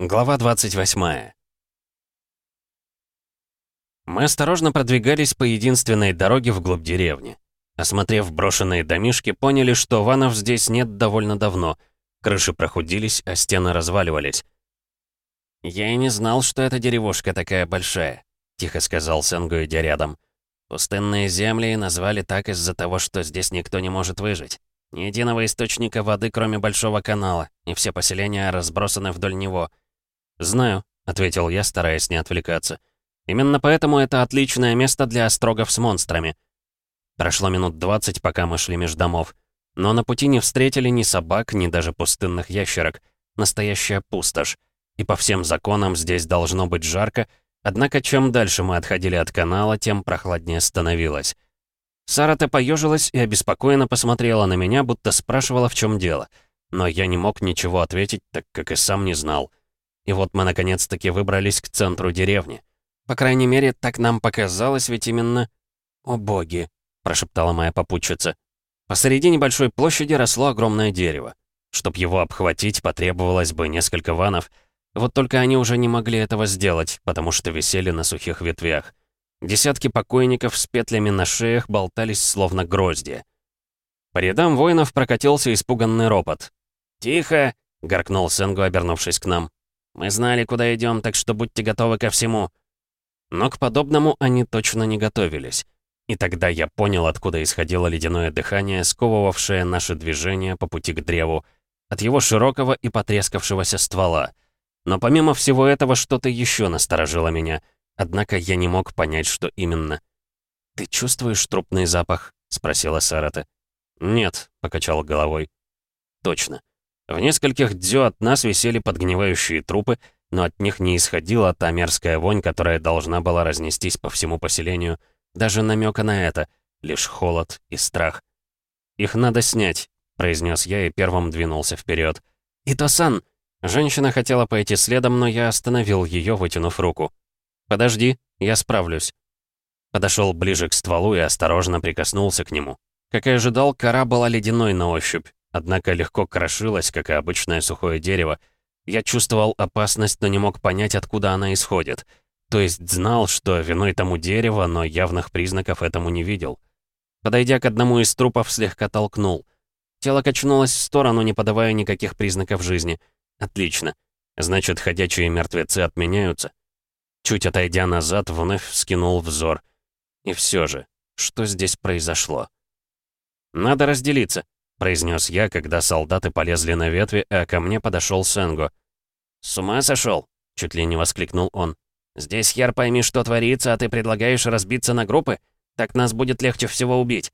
Глава 28 Мы осторожно продвигались по единственной дороге вглубь деревни. Осмотрев брошенные домишки, поняли, что ванов здесь нет довольно давно. Крыши прохудились, а стены разваливались. «Я и не знал, что эта деревушка такая большая», — тихо сказал Сенгу, идя рядом. «Пустынные земли назвали так из-за того, что здесь никто не может выжить. Ни единого источника воды, кроме большого канала, и все поселения разбросаны вдоль него. «Знаю», — ответил я, стараясь не отвлекаться. «Именно поэтому это отличное место для острогов с монстрами». Прошло минут двадцать, пока мы шли меж домов. Но на пути не встретили ни собак, ни даже пустынных ящерок. Настоящая пустошь. И по всем законам здесь должно быть жарко, однако чем дальше мы отходили от канала, тем прохладнее становилось. Сара-то поежилась и обеспокоенно посмотрела на меня, будто спрашивала, в чем дело. Но я не мог ничего ответить, так как и сам не знал. И вот мы наконец-таки выбрались к центру деревни. По крайней мере, так нам показалось, ведь именно... «О боги!» — прошептала моя попутчица. Посреди небольшой площади росло огромное дерево. Чтоб его обхватить, потребовалось бы несколько ванов. Вот только они уже не могли этого сделать, потому что висели на сухих ветвях. Десятки покойников с петлями на шеях болтались словно гроздья. По рядам воинов прокатился испуганный ропот. «Тихо!» — горкнул Сенгу, обернувшись к нам. Мы знали, куда идем, так что будьте готовы ко всему». Но к подобному они точно не готовились. И тогда я понял, откуда исходило ледяное дыхание, сковывавшее наши движения по пути к древу, от его широкого и потрескавшегося ствола. Но помимо всего этого, что-то еще насторожило меня, однако я не мог понять, что именно. «Ты чувствуешь трупный запах?» — спросила Сарата. «Нет», — покачал головой. «Точно. В нескольких дзё от нас висели подгнивающие трупы, но от них не исходила та мерзкая вонь, которая должна была разнестись по всему поселению. Даже намека на это, лишь холод и страх. «Их надо снять», — произнес я и первым двинулся вперед. «Ито-сан!» Женщина хотела пойти следом, но я остановил ее, вытянув руку. «Подожди, я справлюсь». Подошел ближе к стволу и осторожно прикоснулся к нему. Как и ожидал, кора была ледяной на ощупь однако легко крошилась, как и обычное сухое дерево. Я чувствовал опасность, но не мог понять, откуда она исходит. То есть знал, что виной тому дерево, но явных признаков этому не видел. Подойдя к одному из трупов, слегка толкнул. Тело качнулось в сторону, не подавая никаких признаков жизни. Отлично. Значит, ходячие мертвецы отменяются. Чуть отойдя назад, вновь вскинул взор. И все же, что здесь произошло? Надо разделиться. — произнес я, когда солдаты полезли на ветви, а ко мне подошел Сенго. «С ума сошел?» — чуть ли не воскликнул он. «Здесь хер пойми, что творится, а ты предлагаешь разбиться на группы? Так нас будет легче всего убить».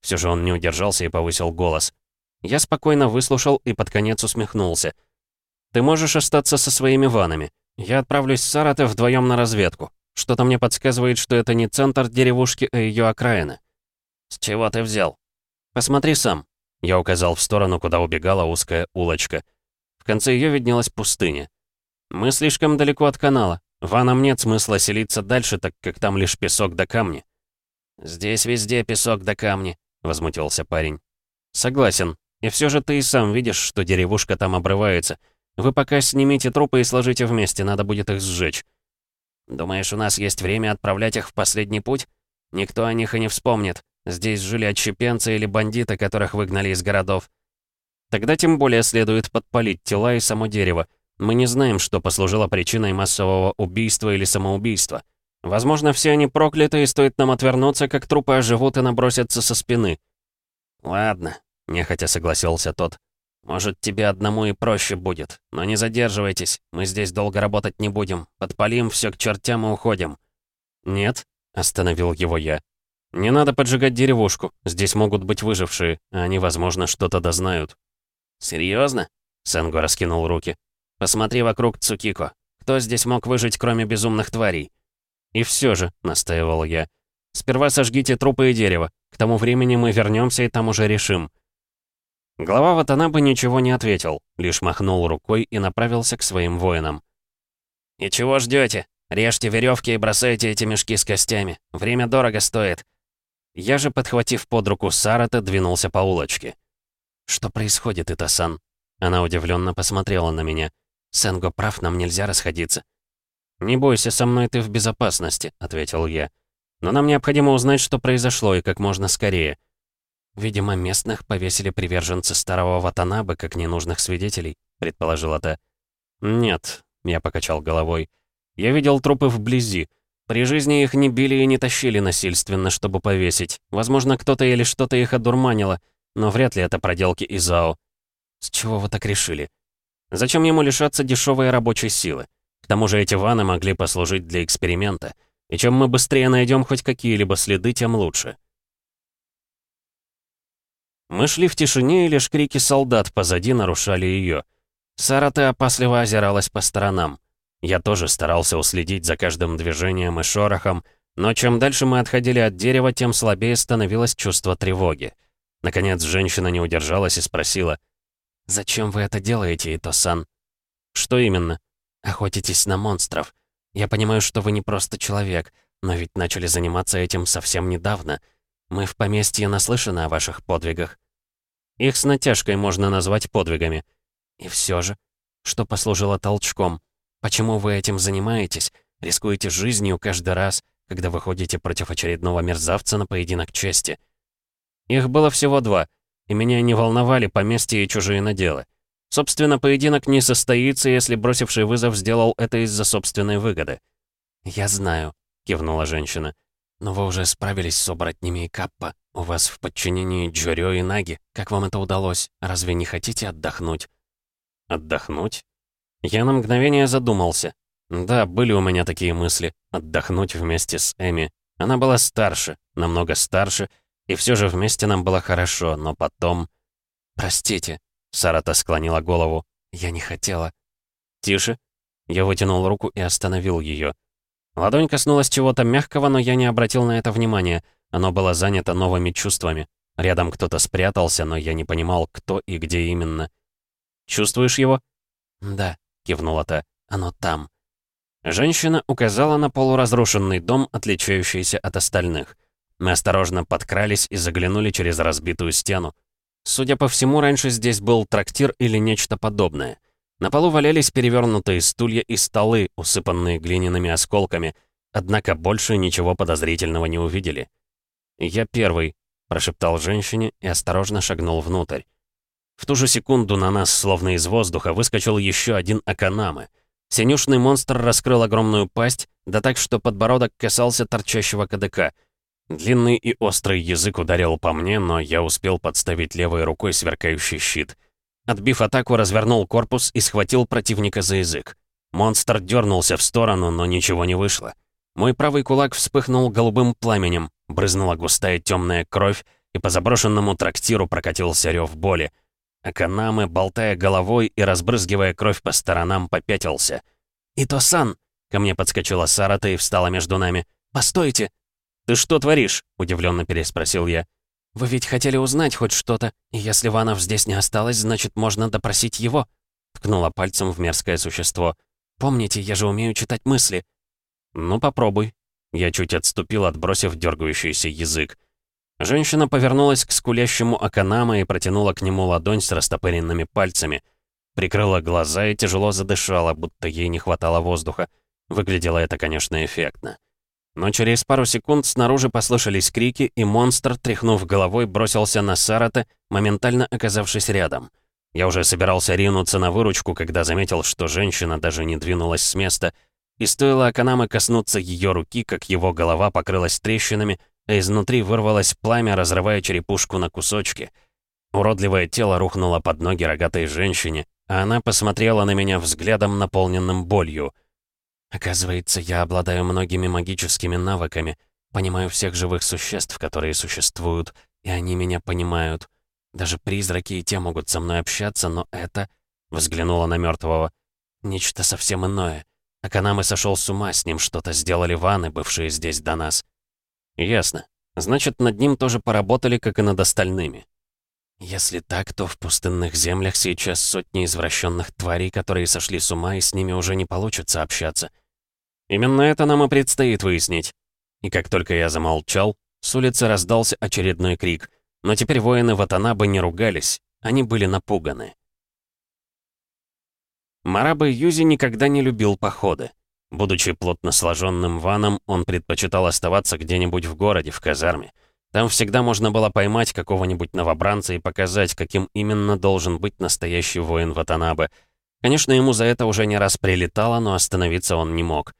Все же он не удержался и повысил голос. Я спокойно выслушал и под конец усмехнулся. «Ты можешь остаться со своими ванами. Я отправлюсь в Саратов вдвоем на разведку. Что-то мне подсказывает, что это не центр деревушки, а ее окраина». «С чего ты взял?» «Посмотри сам. Я указал в сторону, куда убегала узкая улочка. В конце ее виднелась пустыня. Мы слишком далеко от канала. Ванам нет смысла селиться дальше, так как там лишь песок да камни. «Здесь везде песок да камни», — возмутился парень. «Согласен. И все же ты и сам видишь, что деревушка там обрывается. Вы пока снимите трупы и сложите вместе, надо будет их сжечь». «Думаешь, у нас есть время отправлять их в последний путь? Никто о них и не вспомнит. Здесь жили отщепенцы или бандиты, которых выгнали из городов. Тогда тем более следует подпалить тела и само дерево. Мы не знаем, что послужило причиной массового убийства или самоубийства. Возможно, все они прокляты, и стоит нам отвернуться, как трупы оживут и набросятся со спины. «Ладно», — нехотя согласился тот. «Может, тебе одному и проще будет. Но не задерживайтесь, мы здесь долго работать не будем. Подпалим все к чертям и уходим». «Нет», — остановил его я. «Не надо поджигать деревушку. Здесь могут быть выжившие, а они, возможно, что-то дознают». «Серьезно?» — Сенго раскинул руки. «Посмотри вокруг Цукико. Кто здесь мог выжить, кроме безумных тварей?» «И все же», — настаивал я, — «сперва сожгите трупы и дерево. К тому времени мы вернемся и там уже решим». Глава Ватанабы ничего не ответил, лишь махнул рукой и направился к своим воинам. «И чего ждете? Режьте веревки и бросайте эти мешки с костями. Время дорого стоит. Я же, подхватив под руку Сарата, двинулся по улочке. «Что происходит, Итасан?» Она удивленно посмотрела на меня. Сенго прав, нам нельзя расходиться». «Не бойся, со мной ты в безопасности», — ответил я. «Но нам необходимо узнать, что произошло, и как можно скорее». «Видимо, местных повесили приверженцы старого Ватанабы, как ненужных свидетелей», — предположила та. «Нет», — я покачал головой. «Я видел трупы вблизи. При жизни их не били и не тащили насильственно, чтобы повесить. Возможно, кто-то или что-то их одурманило, но вряд ли это проделки Изао». «С чего вы так решили?» «Зачем ему лишаться дешевой рабочей силы? К тому же эти ванны могли послужить для эксперимента. И чем мы быстрее найдем хоть какие-либо следы, тем лучше». Мы шли в тишине, и лишь крики солдат позади нарушали ее. Сарата опасливо озиралась по сторонам. Я тоже старался уследить за каждым движением и шорохом, но чем дальше мы отходили от дерева, тем слабее становилось чувство тревоги. Наконец, женщина не удержалась и спросила. «Зачем вы это делаете, Ито-сан?» «Что именно?» «Охотитесь на монстров. Я понимаю, что вы не просто человек, но ведь начали заниматься этим совсем недавно. Мы в поместье наслышаны о ваших подвигах». Их с натяжкой можно назвать подвигами. И все же, что послужило толчком? Почему вы этим занимаетесь? Рискуете жизнью каждый раз, когда выходите против очередного мерзавца на поединок чести? Их было всего два, и меня не волновали поместья и чужие наделы. Собственно, поединок не состоится, если бросивший вызов сделал это из-за собственной выгоды. «Я знаю», — кивнула женщина. «Но вы уже справились с оборотнями и Каппа. У вас в подчинении Джорё и Наги. Как вам это удалось? Разве не хотите отдохнуть?» «Отдохнуть?» Я на мгновение задумался. Да, были у меня такие мысли. Отдохнуть вместе с Эми. Она была старше, намного старше, и все же вместе нам было хорошо, но потом... «Простите», — Сарата склонила голову. «Я не хотела». «Тише». Я вытянул руку и остановил ее. Ладонь коснулась чего-то мягкого, но я не обратил на это внимания. Оно было занято новыми чувствами. Рядом кто-то спрятался, но я не понимал, кто и где именно. «Чувствуешь его?» «Да», — кивнула та, — «оно там». Женщина указала на полуразрушенный дом, отличающийся от остальных. Мы осторожно подкрались и заглянули через разбитую стену. Судя по всему, раньше здесь был трактир или нечто подобное. На полу валялись перевернутые стулья и столы, усыпанные глиняными осколками, однако больше ничего подозрительного не увидели. «Я первый», — прошептал женщине и осторожно шагнул внутрь. В ту же секунду на нас, словно из воздуха, выскочил еще один Аканамы. Синюшный монстр раскрыл огромную пасть, да так, что подбородок касался торчащего КДК. Длинный и острый язык ударил по мне, но я успел подставить левой рукой сверкающий щит — Отбив атаку, развернул корпус и схватил противника за язык. Монстр дернулся в сторону, но ничего не вышло. Мой правый кулак вспыхнул голубым пламенем, брызнула густая темная кровь, и по заброшенному трактиру прокатился рев боли. Аканамы, болтая головой и разбрызгивая кровь по сторонам, попятился. «Ито-сан!» — ко мне подскочила Сарата и встала между нами. «Постойте!» «Ты что творишь?» — удивленно переспросил я. «Вы ведь хотели узнать хоть что-то, если Ванов здесь не осталось, значит, можно допросить его?» Ткнула пальцем в мерзкое существо. «Помните, я же умею читать мысли». «Ну, попробуй». Я чуть отступил, отбросив дергающийся язык. Женщина повернулась к скулящему Аканама и протянула к нему ладонь с растопыренными пальцами. Прикрыла глаза и тяжело задышала, будто ей не хватало воздуха. Выглядело это, конечно, эффектно. Но через пару секунд снаружи послышались крики, и монстр, тряхнув головой, бросился на Сарата, моментально оказавшись рядом. Я уже собирался ринуться на выручку, когда заметил, что женщина даже не двинулась с места, и стоило Аканаме коснуться ее руки, как его голова покрылась трещинами, изнутри вырвалось пламя, разрывая черепушку на кусочки. Уродливое тело рухнуло под ноги рогатой женщине, а она посмотрела на меня взглядом, наполненным болью — Оказывается, я обладаю многими магическими навыками, понимаю всех живых существ, которые существуют, и они меня понимают. Даже призраки и те могут со мной общаться, но это...» — взглянула на мертвого. «Нечто совсем иное. Аканамы сошел с ума, с ним что-то сделали ваны, бывшие здесь до нас». «Ясно. Значит, над ним тоже поработали, как и над остальными». Если так, то в пустынных землях сейчас сотни извращенных тварей, которые сошли с ума, и с ними уже не получится общаться. Именно это нам и предстоит выяснить. И как только я замолчал, с улицы раздался очередной крик. Но теперь воины Ватанабы не ругались, они были напуганы. Марабы Юзи никогда не любил походы. Будучи плотно сложенным ваном, он предпочитал оставаться где-нибудь в городе, в казарме. Там всегда можно было поймать какого-нибудь новобранца и показать, каким именно должен быть настоящий воин Ватанабе. Конечно, ему за это уже не раз прилетало, но остановиться он не мог.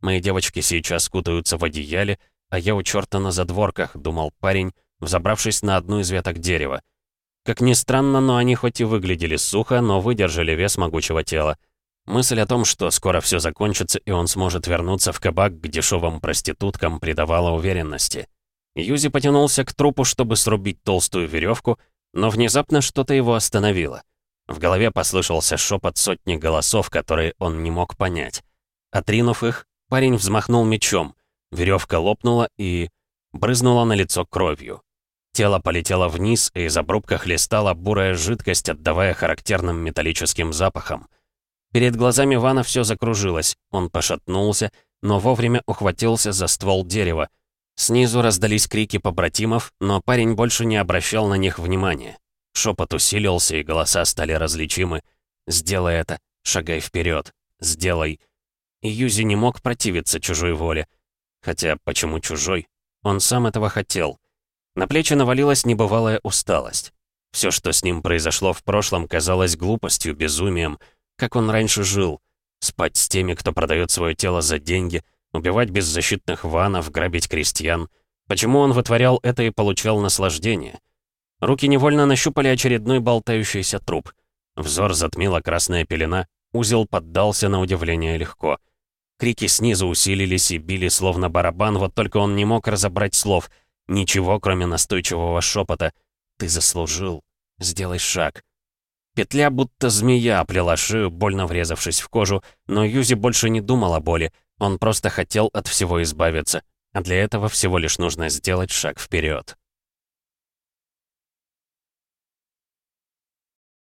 «Мои девочки сейчас кутаются в одеяле, а я у черта на задворках», — думал парень, взобравшись на одну из веток дерева. Как ни странно, но они хоть и выглядели сухо, но выдержали вес могучего тела. Мысль о том, что скоро все закончится и он сможет вернуться в кабак к дешевым проституткам, придавала уверенности. Юзи потянулся к трупу, чтобы срубить толстую веревку, но внезапно что-то его остановило. В голове послышался шепот сотни голосов, которые он не мог понять. Отринув их, парень взмахнул мечом. Веревка лопнула и... брызнула на лицо кровью. Тело полетело вниз, и из обрубка хлестала бурая жидкость, отдавая характерным металлическим запахом. Перед глазами Вана все закружилось, он пошатнулся, но вовремя ухватился за ствол дерева. Снизу раздались крики побратимов, но парень больше не обращал на них внимания. Шепот усилился, и голоса стали различимы. «Сделай это! Шагай вперед! Сделай!» И Юзи не мог противиться чужой воле. Хотя, почему чужой? Он сам этого хотел. На плечи навалилась небывалая усталость. Все, что с ним произошло в прошлом, казалось глупостью, безумием. Как он раньше жил? Спать с теми, кто продает свое тело за деньги, убивать беззащитных ванов, грабить крестьян. Почему он вытворял это и получал наслаждение? Руки невольно нащупали очередной болтающийся труп. Взор затмила красная пелена, узел поддался на удивление легко. Крики снизу усилились и били словно барабан, вот только он не мог разобрать слов — Ничего, кроме настойчивого шепота. «Ты заслужил. Сделай шаг». Петля будто змея оплела шею, больно врезавшись в кожу, но Юзи больше не думал о боли. Он просто хотел от всего избавиться. А для этого всего лишь нужно сделать шаг вперед.